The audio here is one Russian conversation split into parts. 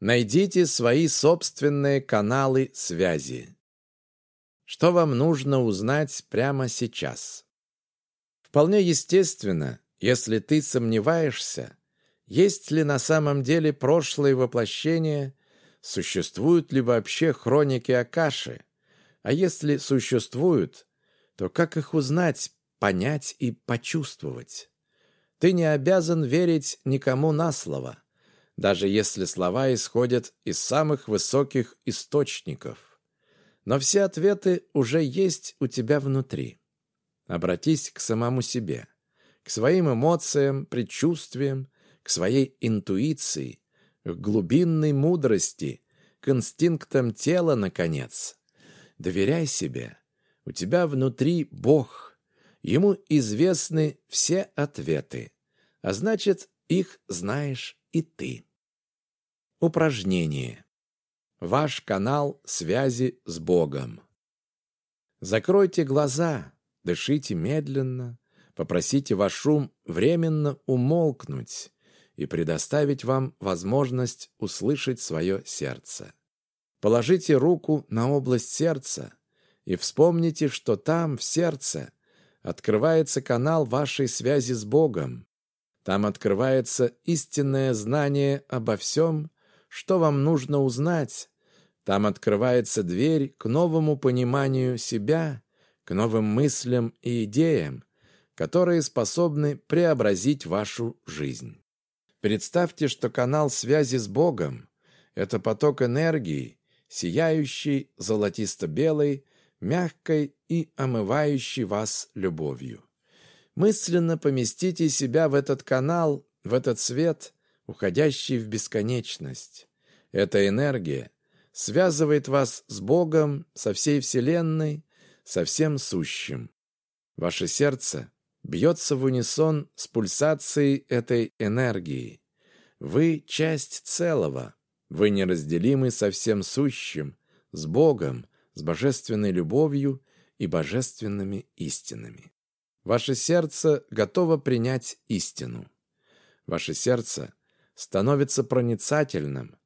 Найдите свои собственные каналы связи. Что вам нужно узнать прямо сейчас? Вполне естественно, если ты сомневаешься, есть ли на самом деле прошлое воплощение, существуют ли вообще хроники Акаши, а если существуют, то как их узнать, понять и почувствовать? Ты не обязан верить никому на слово даже если слова исходят из самых высоких источников. Но все ответы уже есть у тебя внутри. Обратись к самому себе, к своим эмоциям, предчувствиям, к своей интуиции, к глубинной мудрости, к инстинктам тела, наконец. Доверяй себе. У тебя внутри Бог. Ему известны все ответы, а значит, их знаешь и ты. Упражнение. Ваш канал связи с Богом. Закройте глаза, дышите медленно, попросите ваш ум временно умолкнуть и предоставить вам возможность услышать свое сердце. Положите руку на область сердца и вспомните, что там, в сердце, открывается канал вашей связи с Богом. Там открывается истинное знание обо всем, что вам нужно узнать. Там открывается дверь к новому пониманию себя, к новым мыслям и идеям, которые способны преобразить вашу жизнь. Представьте, что канал связи с Богом – это поток энергии, сияющий золотисто-белой, мягкой и омывающий вас любовью. Мысленно поместите себя в этот канал, в этот свет, уходящий в бесконечность. Эта энергия связывает вас с Богом, со всей Вселенной, со всем сущим. Ваше сердце бьется в унисон с пульсацией этой энергии. Вы часть целого. Вы неразделимы со всем сущим, с Богом, с божественной любовью и божественными истинами. Ваше сердце готово принять истину. Ваше сердце становится проницательным,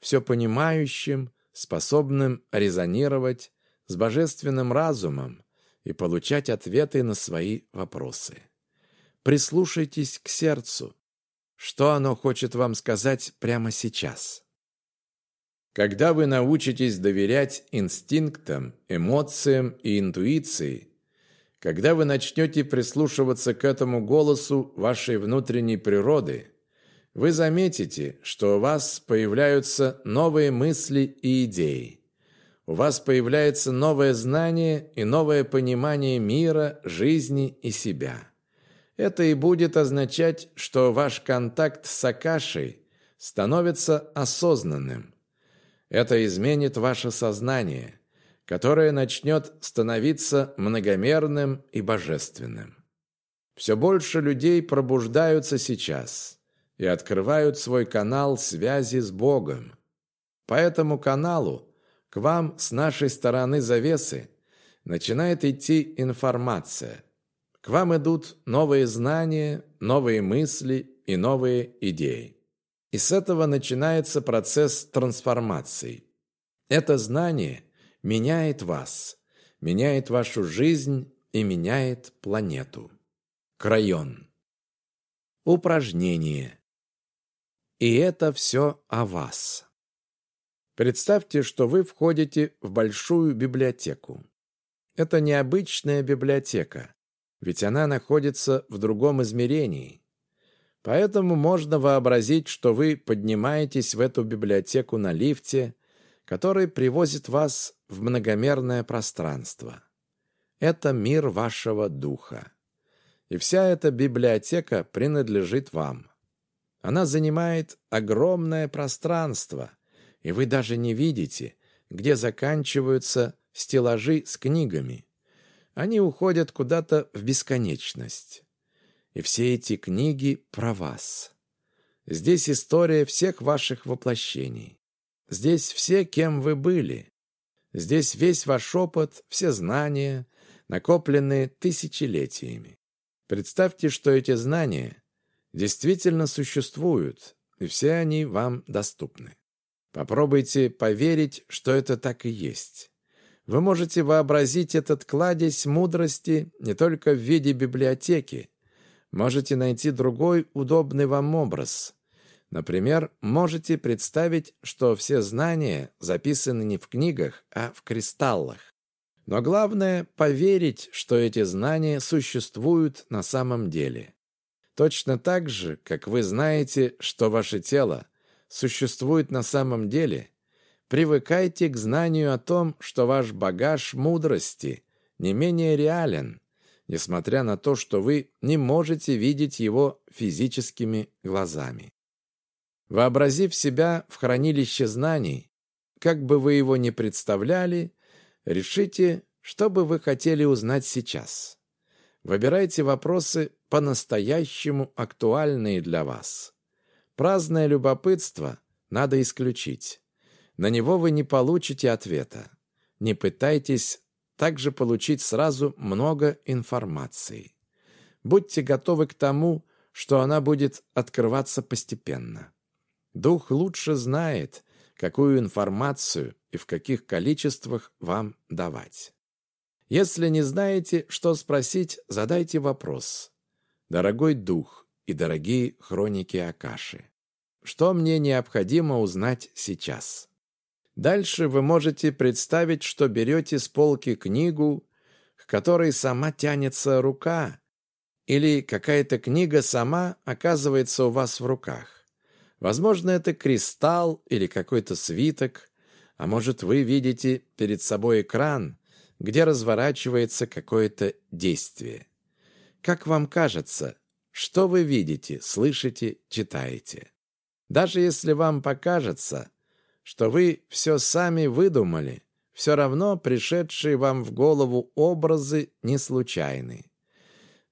все понимающим, способным резонировать с божественным разумом и получать ответы на свои вопросы. Прислушайтесь к сердцу. Что оно хочет вам сказать прямо сейчас? Когда вы научитесь доверять инстинктам, эмоциям и интуиции, когда вы начнете прислушиваться к этому голосу вашей внутренней природы – вы заметите, что у вас появляются новые мысли и идеи. У вас появляется новое знание и новое понимание мира, жизни и себя. Это и будет означать, что ваш контакт с Акашей становится осознанным. Это изменит ваше сознание, которое начнет становиться многомерным и божественным. Все больше людей пробуждаются сейчас – и открывают свой канал связи с Богом. По этому каналу к вам с нашей стороны завесы начинает идти информация. К вам идут новые знания, новые мысли и новые идеи. И с этого начинается процесс трансформации. Это знание меняет вас, меняет вашу жизнь и меняет планету. Крайон. Упражнение. И это все о вас. Представьте, что вы входите в большую библиотеку. Это необычная библиотека, ведь она находится в другом измерении. Поэтому можно вообразить, что вы поднимаетесь в эту библиотеку на лифте, который привозит вас в многомерное пространство. Это мир вашего духа. И вся эта библиотека принадлежит вам. Она занимает огромное пространство, и вы даже не видите, где заканчиваются стеллажи с книгами. Они уходят куда-то в бесконечность. И все эти книги про вас. Здесь история всех ваших воплощений. Здесь все, кем вы были. Здесь весь ваш опыт, все знания, накопленные тысячелетиями. Представьте, что эти знания действительно существуют, и все они вам доступны. Попробуйте поверить, что это так и есть. Вы можете вообразить этот кладезь мудрости не только в виде библиотеки. Можете найти другой удобный вам образ. Например, можете представить, что все знания записаны не в книгах, а в кристаллах. Но главное – поверить, что эти знания существуют на самом деле. Точно так же, как вы знаете, что ваше тело существует на самом деле, привыкайте к знанию о том, что ваш багаж мудрости не менее реален, несмотря на то, что вы не можете видеть его физическими глазами. Вообразив себя в хранилище знаний, как бы вы его ни представляли, решите, что бы вы хотели узнать сейчас. Выбирайте вопросы по-настоящему актуальные для вас. Праздное любопытство надо исключить. На него вы не получите ответа. Не пытайтесь также получить сразу много информации. Будьте готовы к тому, что она будет открываться постепенно. Дух лучше знает, какую информацию и в каких количествах вам давать. Если не знаете, что спросить, задайте вопрос. Дорогой Дух и дорогие хроники Акаши, что мне необходимо узнать сейчас? Дальше вы можете представить, что берете с полки книгу, к которой сама тянется рука, или какая-то книга сама оказывается у вас в руках. Возможно, это кристалл или какой-то свиток, а может, вы видите перед собой экран, где разворачивается какое-то действие. Как вам кажется, что вы видите, слышите, читаете? Даже если вам покажется, что вы все сами выдумали, все равно пришедшие вам в голову образы не случайны.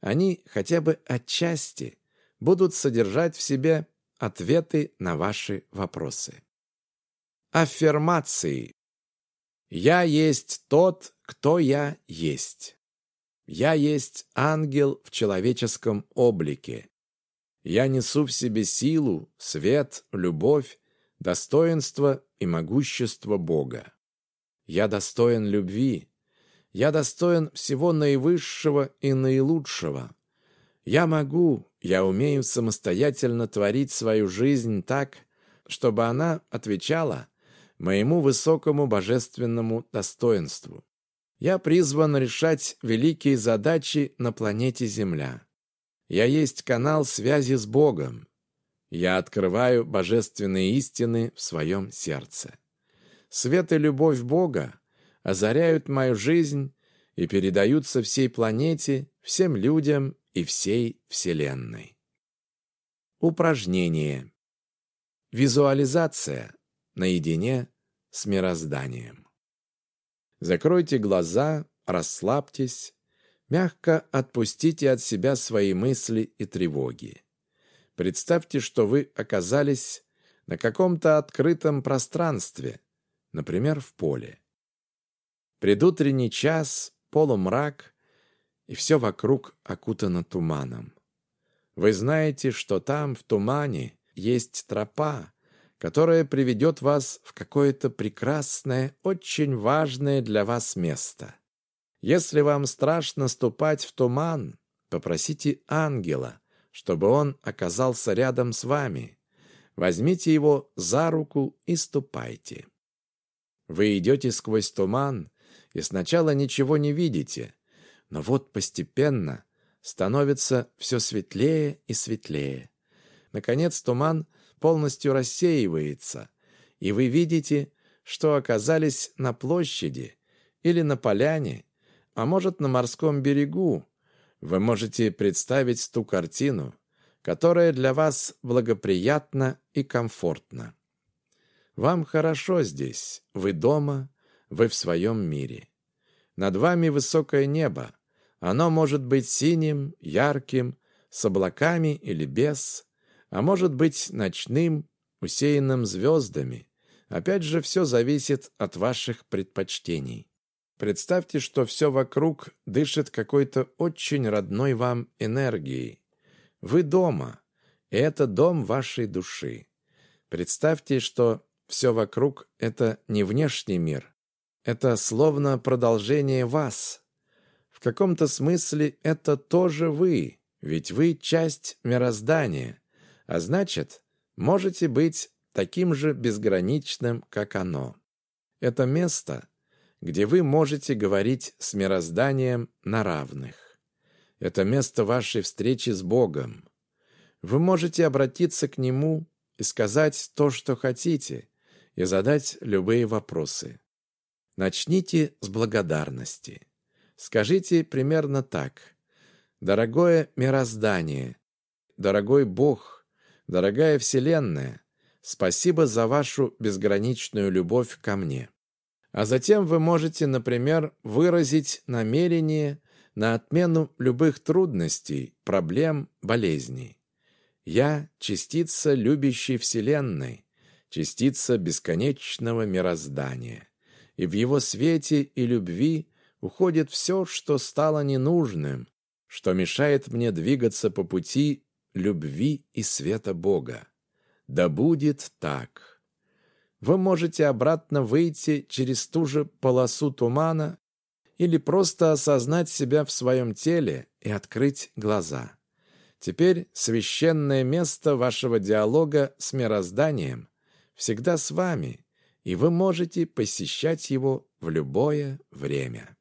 Они хотя бы отчасти будут содержать в себе ответы на ваши вопросы. Аффирмации. Я есть тот, кто я есть. Я есть ангел в человеческом облике. Я несу в себе силу, свет, любовь, достоинство и могущество Бога. Я достоин любви. Я достоин всего наивысшего и наилучшего. Я могу, я умею самостоятельно творить свою жизнь так, чтобы она отвечала моему высокому божественному достоинству. Я призван решать великие задачи на планете Земля. Я есть канал связи с Богом. Я открываю божественные истины в своем сердце. Свет и любовь Бога озаряют мою жизнь и передаются всей планете, всем людям и всей Вселенной. Упражнение. Визуализация наедине с мирозданием. Закройте глаза, расслабьтесь, мягко отпустите от себя свои мысли и тревоги. Представьте, что вы оказались на каком-то открытом пространстве, например, в поле. Предутренний час, полумрак, и все вокруг окутано туманом. Вы знаете, что там, в тумане, есть тропа, которая приведет вас в какое-то прекрасное, очень важное для вас место. Если вам страшно ступать в туман, попросите ангела, чтобы он оказался рядом с вами. Возьмите его за руку и ступайте. Вы идете сквозь туман, и сначала ничего не видите, но вот постепенно становится все светлее и светлее. Наконец туман полностью рассеивается, и вы видите, что оказались на площади или на поляне, а может, на морском берегу. Вы можете представить ту картину, которая для вас благоприятна и комфортна. Вам хорошо здесь, вы дома, вы в своем мире. Над вами высокое небо, оно может быть синим, ярким, с облаками или без, а может быть ночным, усеянным звездами. Опять же, все зависит от ваших предпочтений. Представьте, что все вокруг дышит какой-то очень родной вам энергией. Вы дома, и это дом вашей души. Представьте, что все вокруг — это не внешний мир. Это словно продолжение вас. В каком-то смысле это тоже вы, ведь вы часть мироздания, а значит, можете быть таким же безграничным, как оно. Это место, где вы можете говорить с мирозданием на равных. Это место вашей встречи с Богом. Вы можете обратиться к Нему и сказать то, что хотите, и задать любые вопросы. Начните с благодарности. Скажите примерно так. «Дорогое мироздание, дорогой Бог, дорогая Вселенная, спасибо за вашу безграничную любовь ко мне». А затем вы можете, например, выразить намерение на отмену любых трудностей, проблем, болезней. Я – частица любящей Вселенной, частица бесконечного мироздания. И в его свете и любви уходит все, что стало ненужным, что мешает мне двигаться по пути любви и света Бога. Да будет так. Вы можете обратно выйти через ту же полосу тумана или просто осознать себя в своем теле и открыть глаза. Теперь священное место вашего диалога с мирозданием всегда с вами, и вы можете посещать его в любое время.